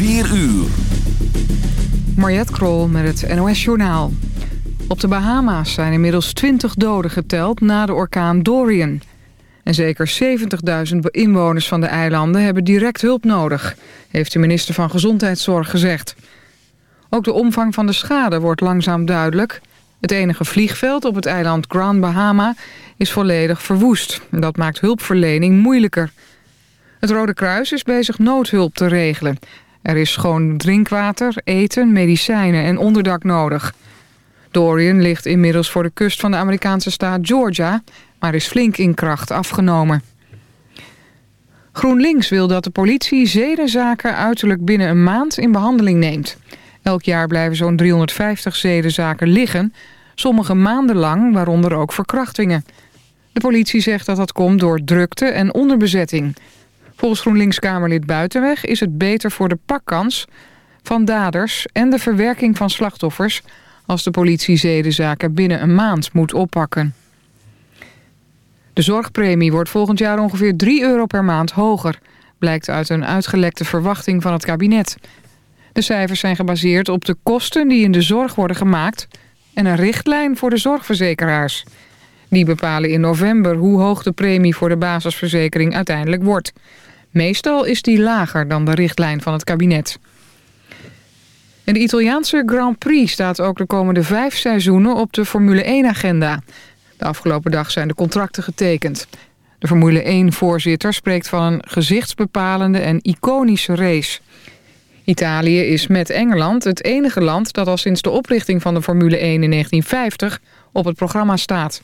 4 uur. Mariette Krol met het NOS Journaal. Op de Bahama's zijn inmiddels 20 doden geteld na de orkaan Dorian. En zeker 70.000 inwoners van de eilanden hebben direct hulp nodig... heeft de minister van Gezondheidszorg gezegd. Ook de omvang van de schade wordt langzaam duidelijk. Het enige vliegveld op het eiland Grand Bahama is volledig verwoest. Dat maakt hulpverlening moeilijker. Het Rode Kruis is bezig noodhulp te regelen. Er is schoon drinkwater, eten, medicijnen en onderdak nodig. Dorian ligt inmiddels voor de kust van de Amerikaanse staat Georgia... maar is flink in kracht afgenomen. GroenLinks wil dat de politie zedenzaken uiterlijk binnen een maand in behandeling neemt. Elk jaar blijven zo'n 350 zedenzaken liggen, sommige maanden lang, waaronder ook verkrachtingen. De politie zegt dat dat komt door drukte en onderbezetting. Volgens GroenLinks-Kamerlid Buitenweg is het beter voor de pakkans van daders en de verwerking van slachtoffers als de politie zedenzaken binnen een maand moet oppakken. De zorgpremie wordt volgend jaar ongeveer 3 euro per maand hoger, blijkt uit een uitgelekte verwachting van het kabinet. De cijfers zijn gebaseerd op de kosten die in de zorg worden gemaakt... en een richtlijn voor de zorgverzekeraars. Die bepalen in november hoe hoog de premie voor de basisverzekering uiteindelijk wordt. Meestal is die lager dan de richtlijn van het kabinet. En de Italiaanse Grand Prix staat ook de komende vijf seizoenen op de Formule 1-agenda. De afgelopen dag zijn de contracten getekend. De Formule 1-voorzitter spreekt van een gezichtsbepalende en iconische race... Italië is met Engeland het enige land dat al sinds de oprichting van de Formule 1 in 1950 op het programma staat.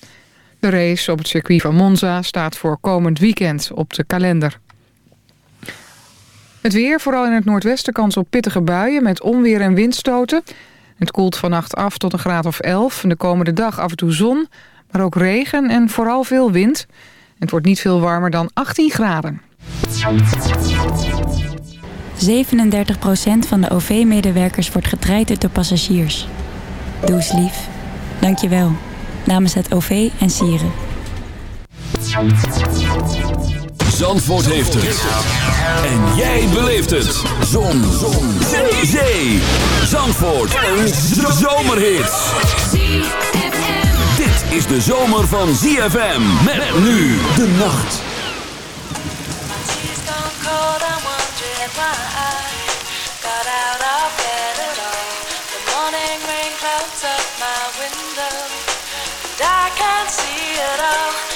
De race op het circuit van Monza staat voor komend weekend op de kalender. Het weer, vooral in het noordwesten kans op pittige buien met onweer en windstoten. Het koelt vannacht af tot een graad of 11. De komende dag af en toe zon, maar ook regen en vooral veel wind. Het wordt niet veel warmer dan 18 graden. 37% van de OV-medewerkers wordt getraind door passagiers. Doe lief. Dank je wel. Namens het OV en Sieren. Zandvoort heeft het. En jij beleeft het. Zon. Zon. Zee. Zee. Zandvoort. Een zomerhit. Dit is de zomer van ZFM. Met nu de nacht. I can't see it all.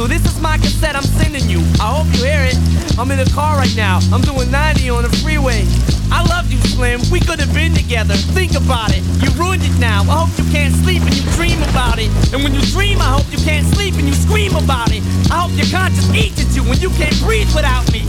So this is my cassette I'm sending you. I hope you hear it. I'm in the car right now. I'm doing 90 on the freeway. I love you, Slim. We could have been together. Think about it. You ruined it now. I hope you can't sleep and you dream about it. And when you dream, I hope you can't sleep and you scream about it. I hope your conscience eats at you when you can't breathe without me.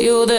you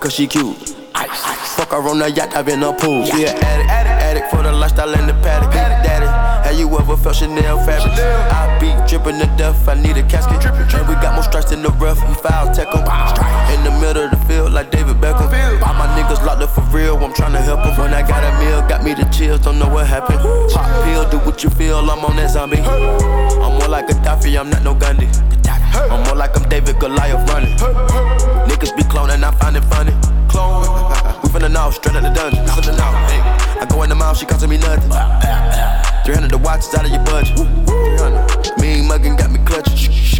cause she cute. Fuck her on the yacht, I've been a pool. She an addict, addict for the lifestyle in the paddock. Daddy, have you ever felt Chanel fabric? I be dripping to death, I need a casket. And we got more strikes in the rough, we foul tech em. I'm tryna help them. When I got a meal, got me the chills, don't know what happened. Pop pill, do what you feel, I'm on that zombie. I'm more like a Daffy, I'm not no Gandhi. I'm more like I'm David Goliath running. Niggas be cloning, I find it funny. Clone, we finna know, straight out the dungeon. I go in the mouth, she costing me nothing. 300 the watch is out of your budget. 300. Mean muggin' got me clutching.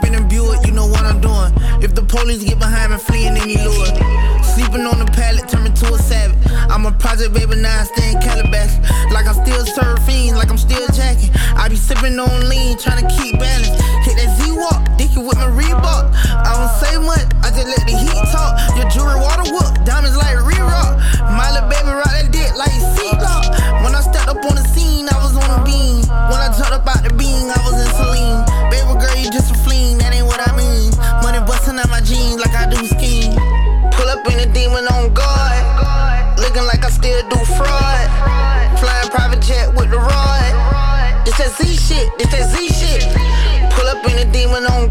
in Buick, you know what I'm doing. If the police get behind me, fleeing any lure. Sleeping on the pallet, turn me to a savage. I'm a project baby, now I stay in Calabash. Like I'm still surfing, like I'm still jacking. I be sipping on lean, trying to keep balance. Hit that Z-Walk, dicky with my Reebok. I don't say much, I just let the heat talk. Your jewelry water whoop, diamonds like re-rock. My little baby rock that dick like C-Lock. When I stepped up on the scene, I was on a beam. When I jumped up out the a on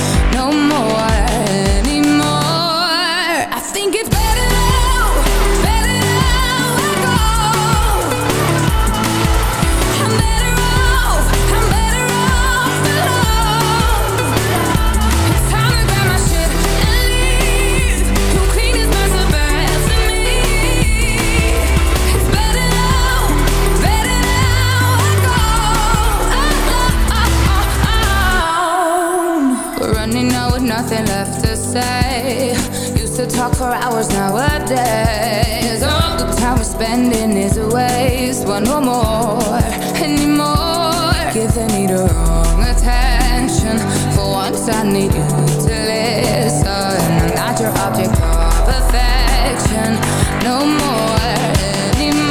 talk for hours nowadays. All the time we're spending is a waste. Want no more anymore. Giving me the wrong attention. For once, I need you to listen. I'm not your object of affection no more. change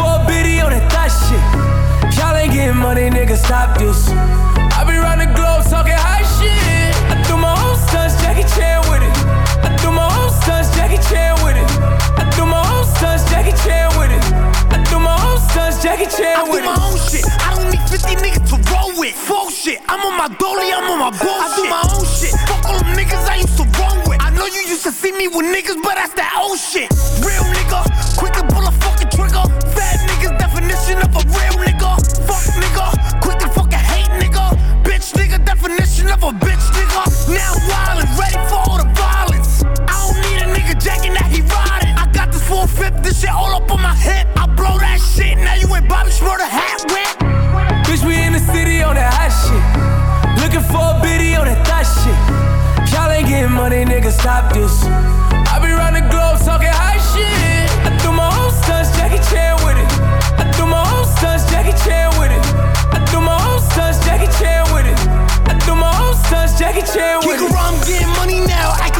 For a biddy on that thot shit. Y'all ain't getting money, nigga, stop this. I be round the globe talking high shit. I do my own stunts, Jackie Chan with it. I do my own stunts, Jackie Chan with it. I do my own stunts, Jackie Chan with it. I do my own stunts, Jackie Chan with it. I do my own shit. I don't need 50 niggas to roll with. Full shit. I'm on my dolly, I'm on my bullshit. I do my own shit. Fuck all them niggas I used to roll with. I know you used to see me with niggas, but that's that old shit. Real nigga, quick got this shit all up on my hip. I blow that shit, now you ain't Bobby Shmurda hat whip. Bitch, we in the city on that hot shit. Looking for a biddy on that thot shit. Y'all ain't getting money, nigga, stop this. I be round the globe talking high shit. I do my own stunts, Jackie Chan with it. I do my own stunts, Jackie Chan with it. I do my own stunts, Jackie Chan with it. I do my own stunts, Jackie Chan with it. Kick around, I'm getting money now, acting funny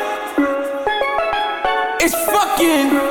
It's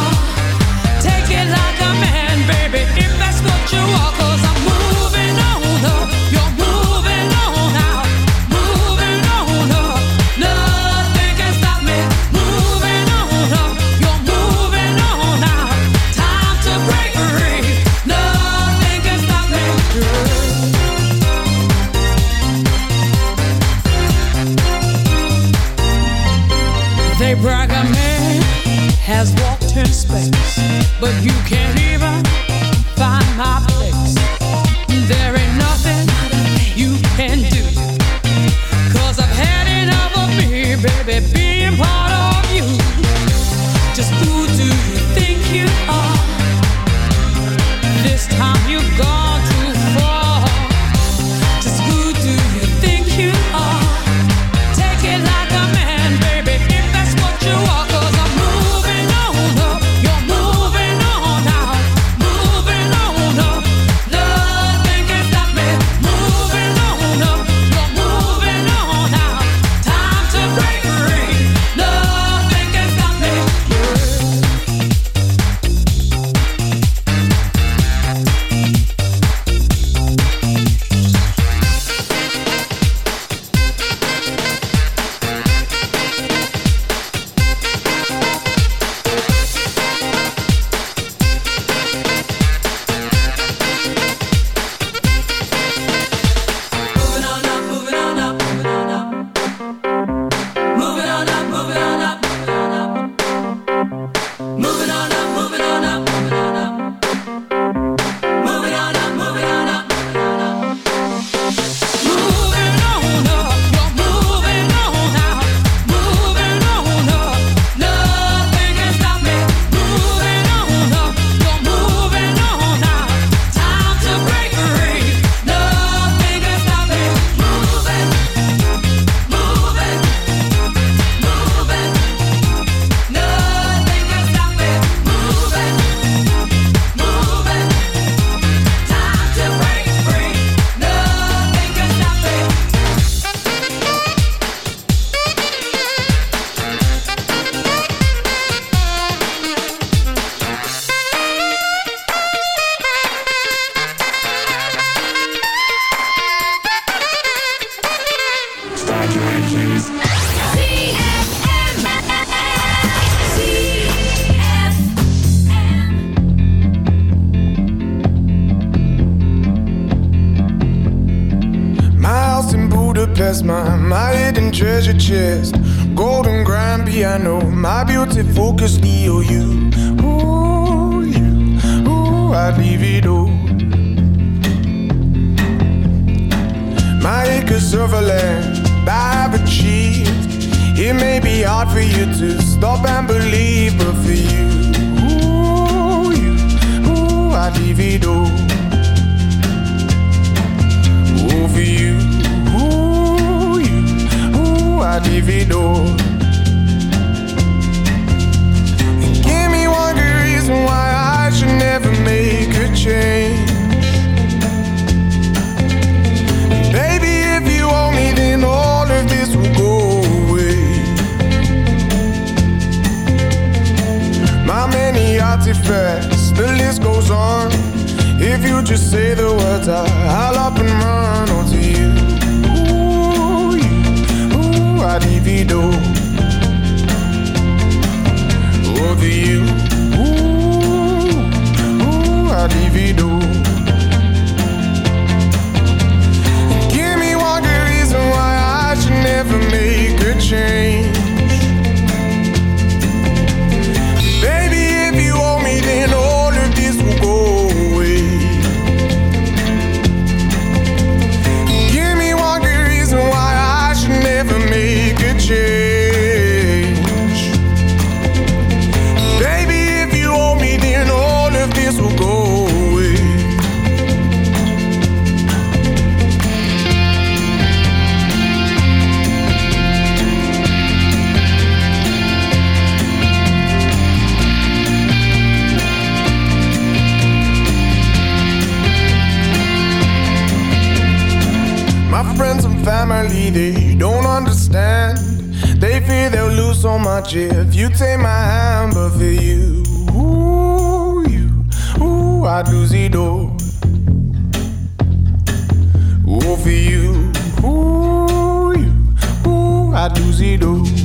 easy though.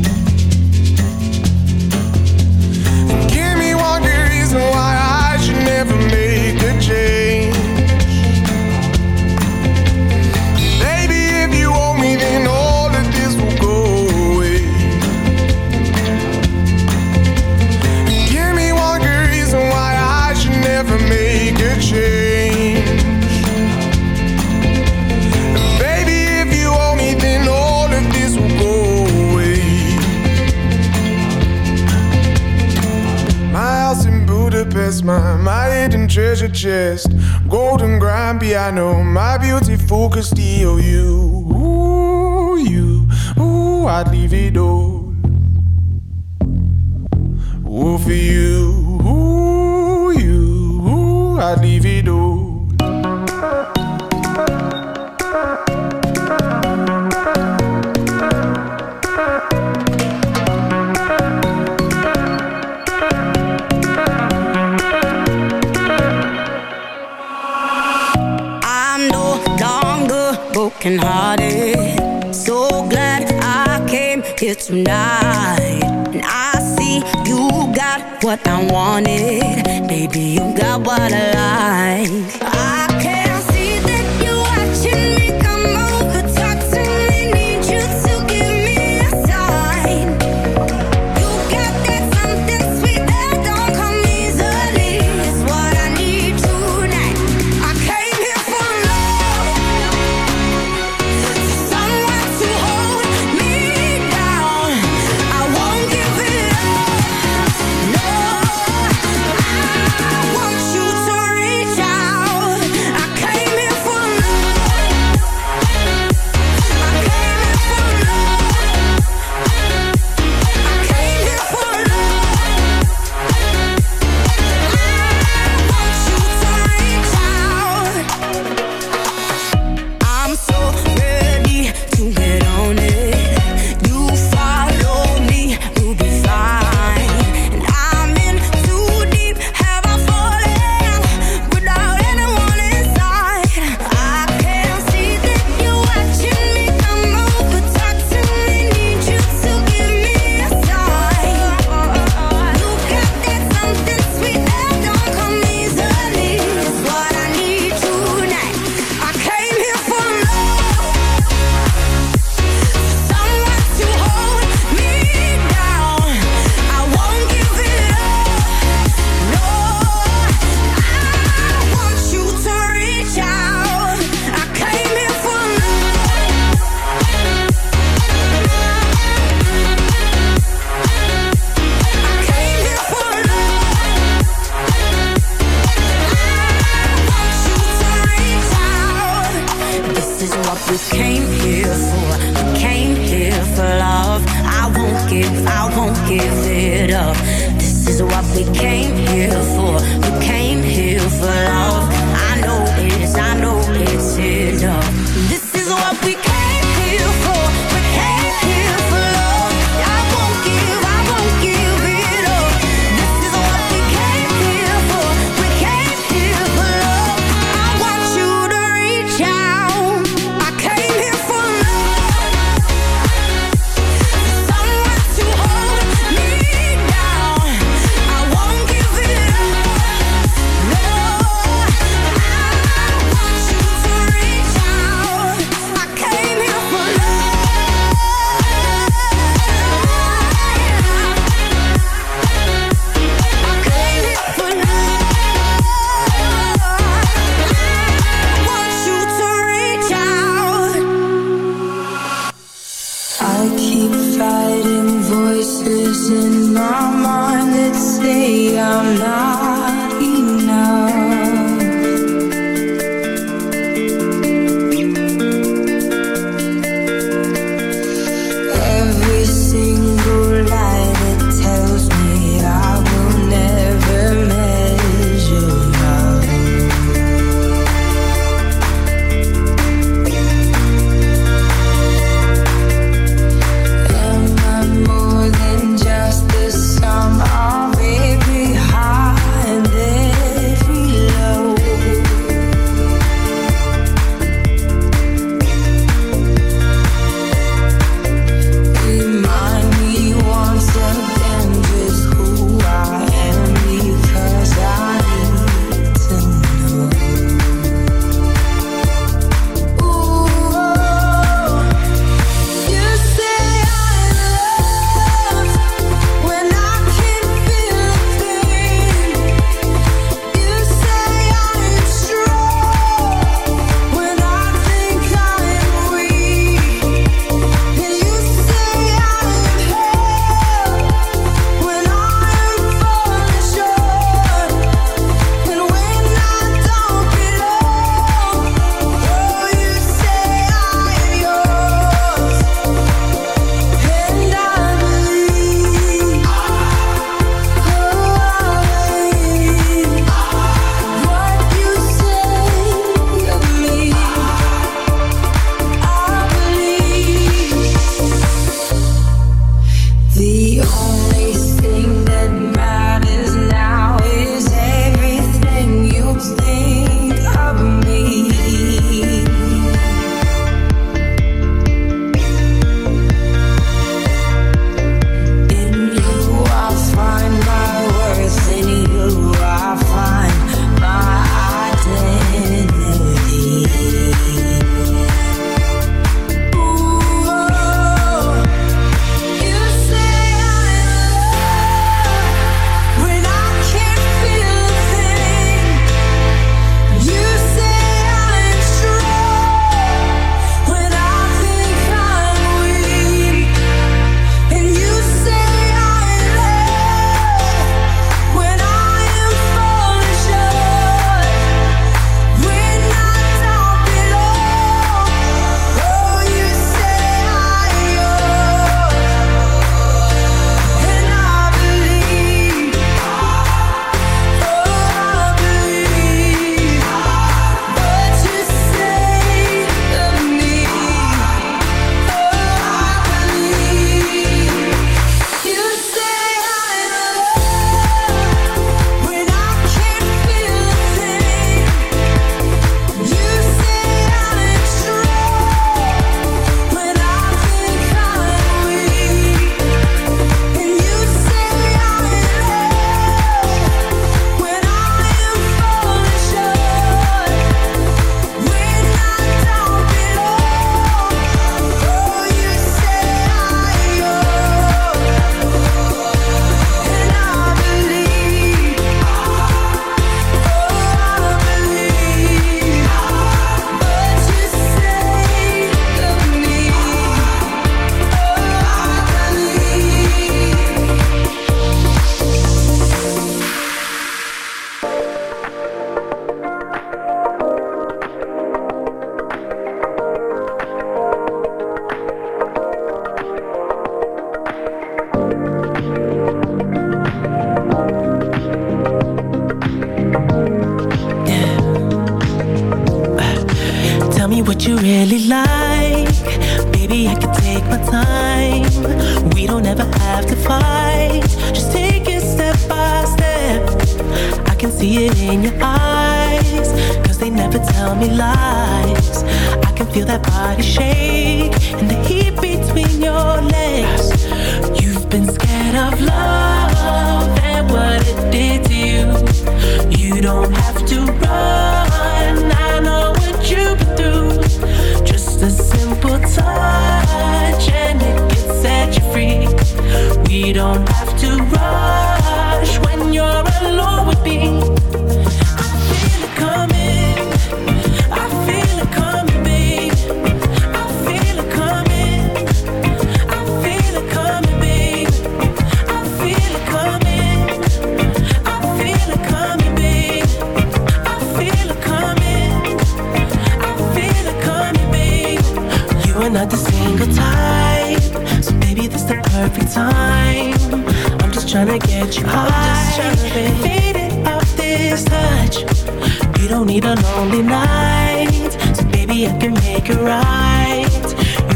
chest. Golden grand piano, my beautiful Castillo, you